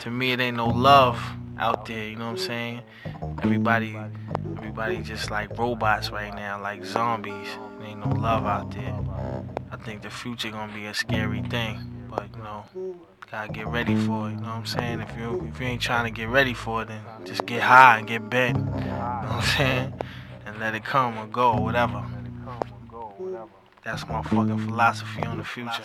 to me it ain't no love out there, you know what I'm saying? Everybody everybody just like robots right now, like zombies. There ain't no love out there. I think the future gonna be a scary thing. But you know, gotta get ready for it, you know what I'm saying? If you if you ain't trying to get ready for it then just get high and get bent. You know what I'm saying? And let it come or go or whatever. That's my fucking philosophy on the future.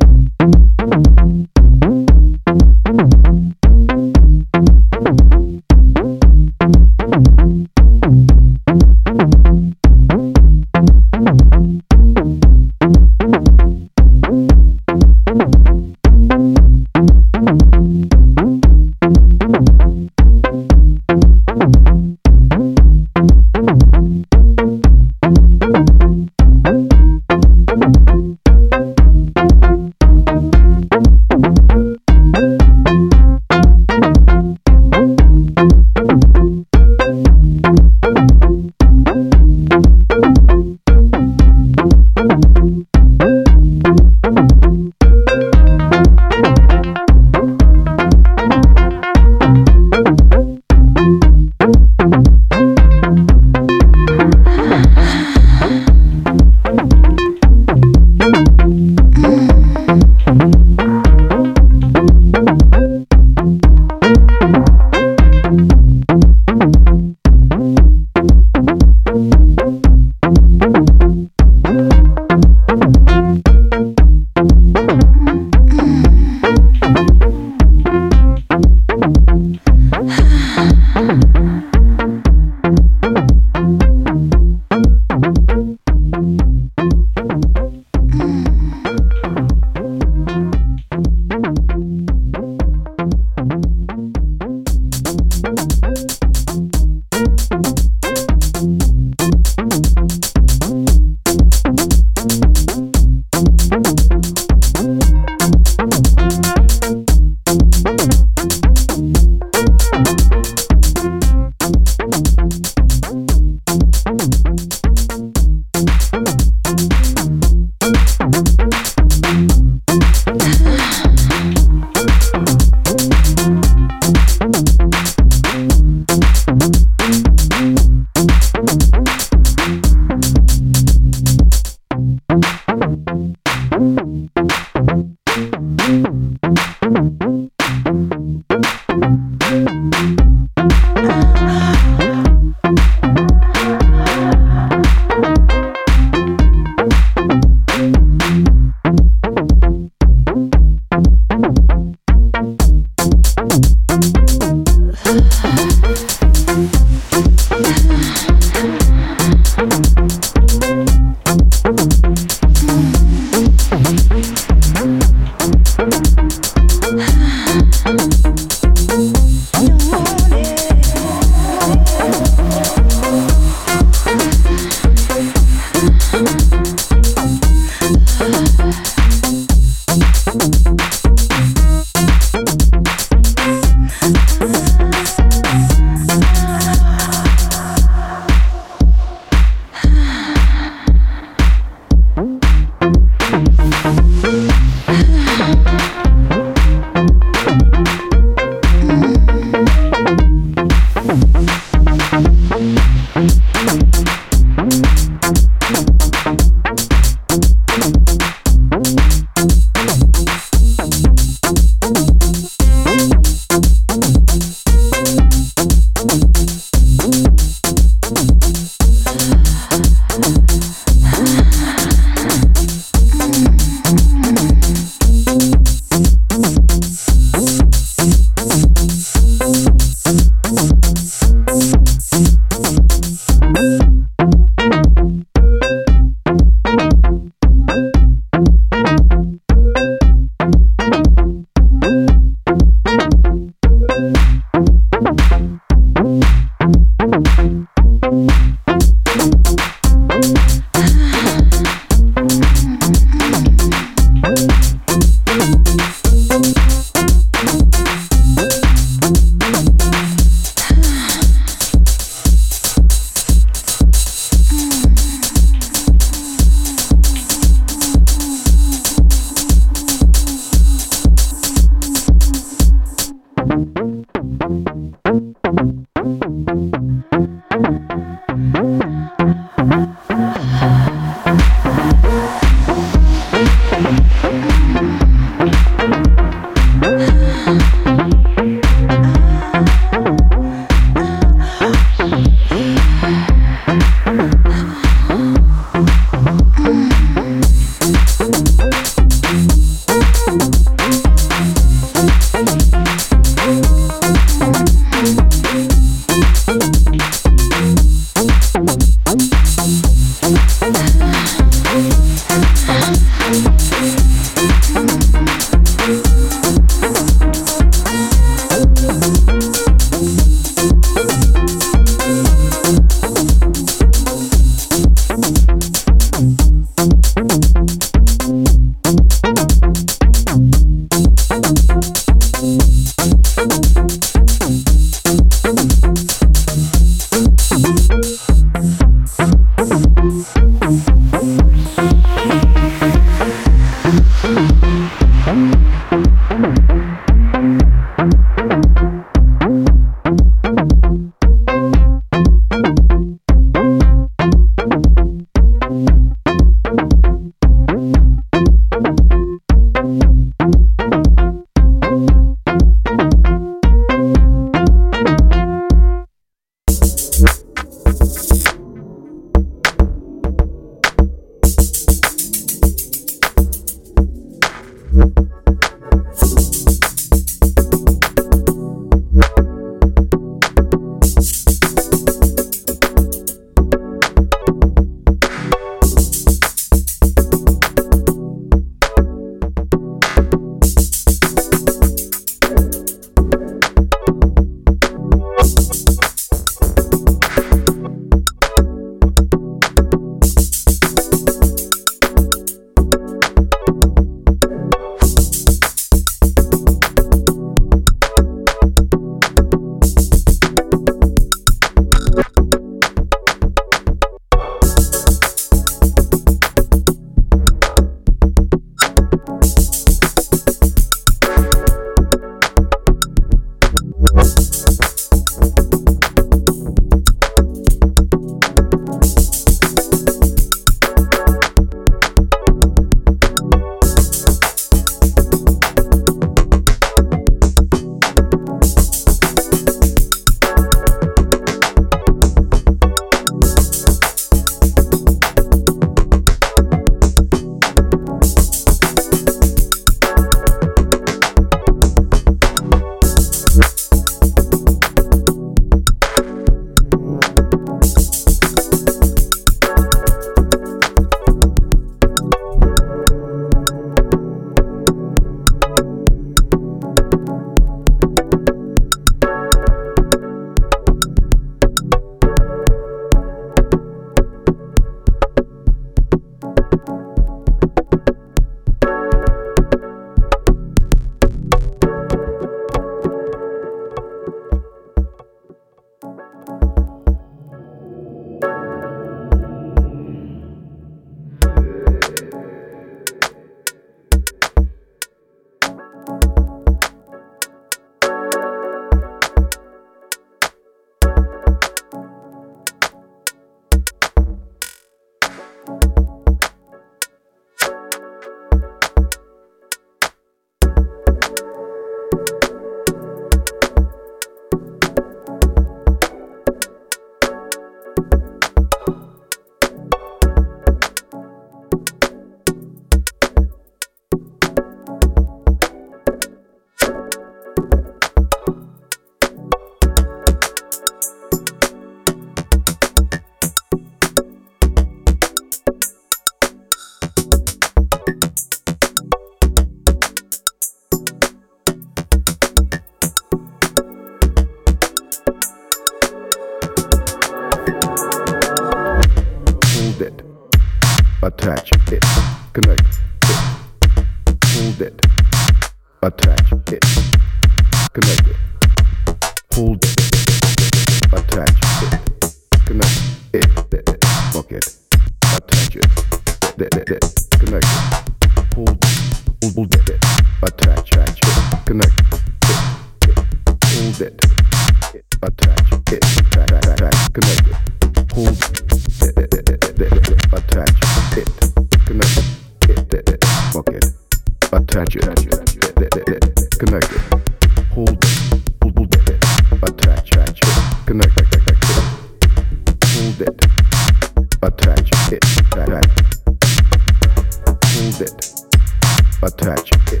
attach it,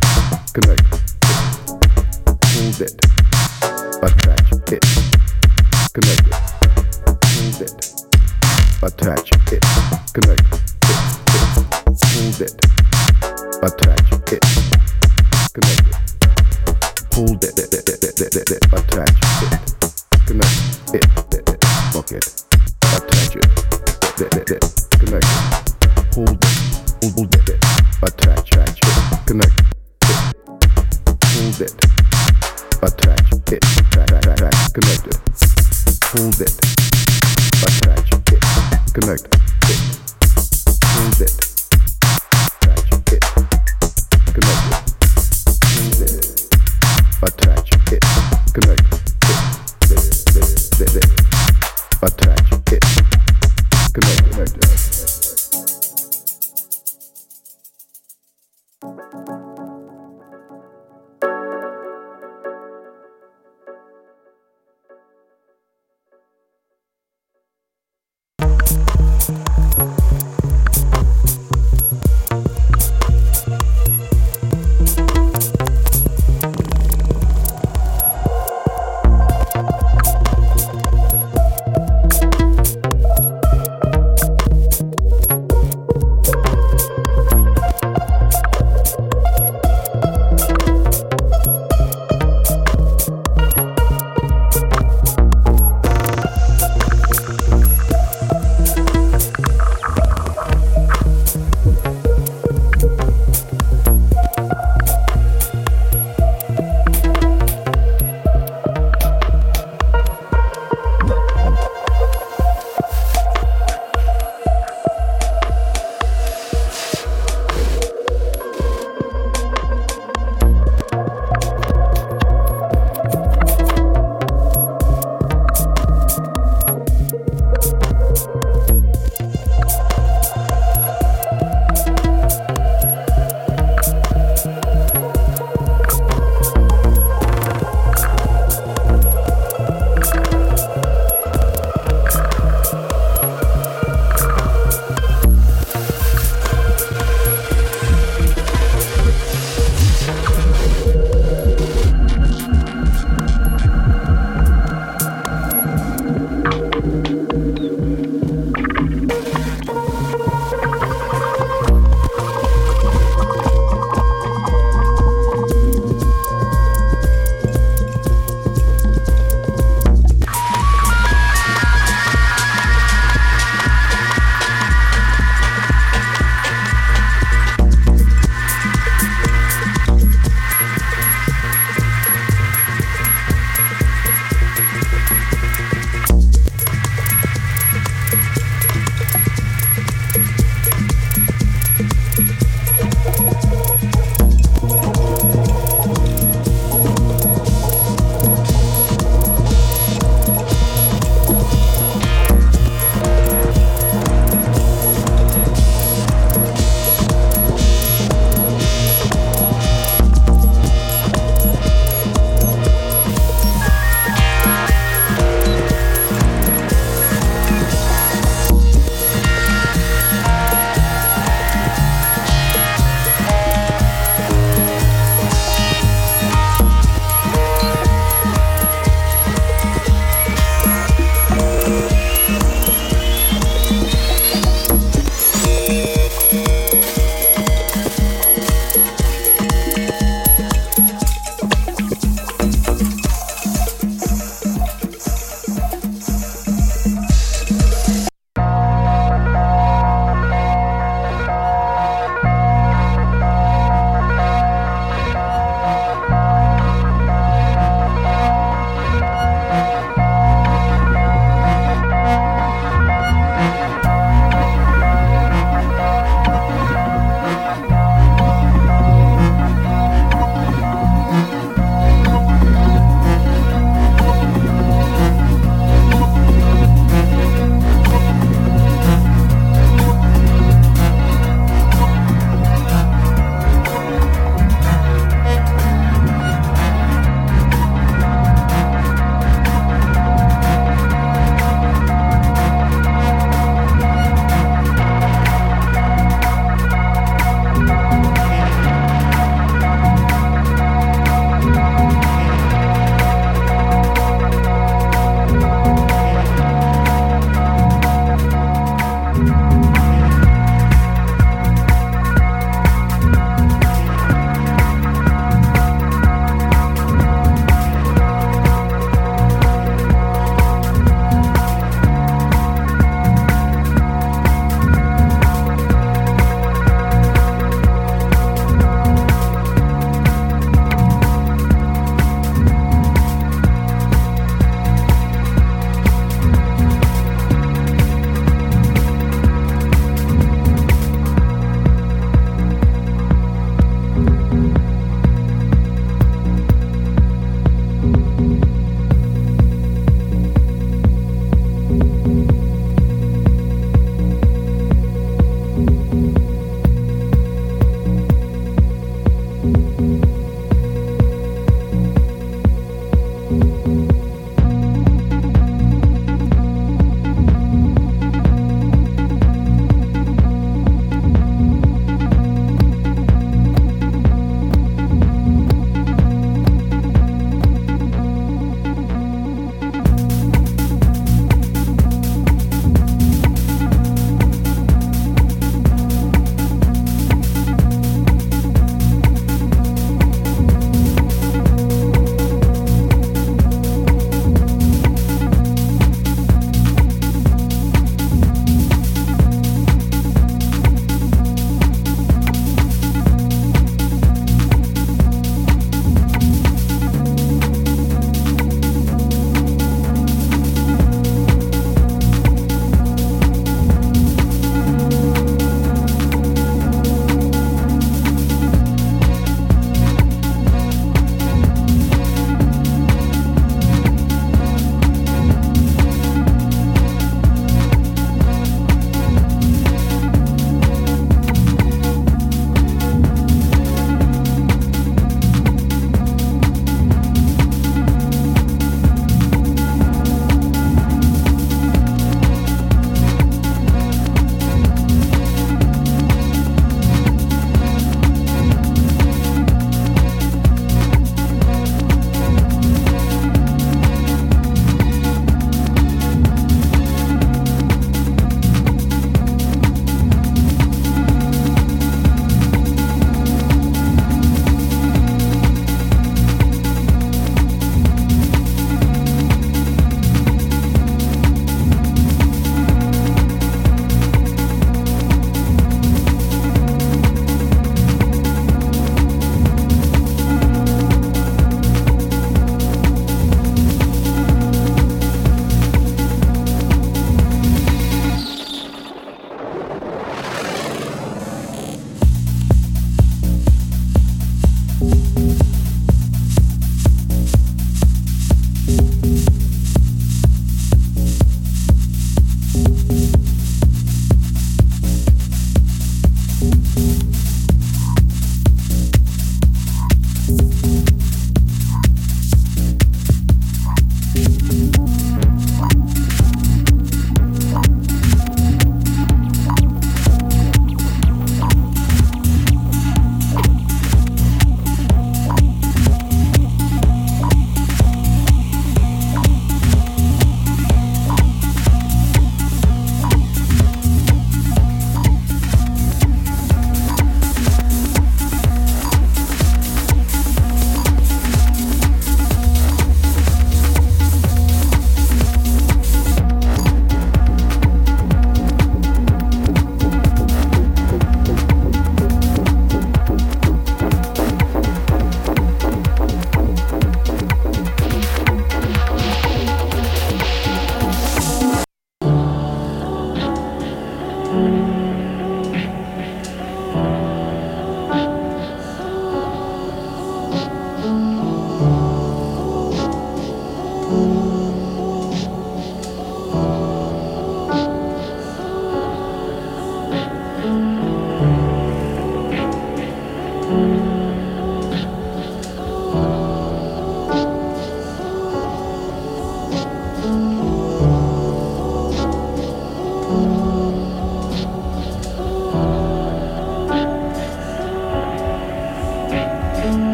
connect, hold it, attach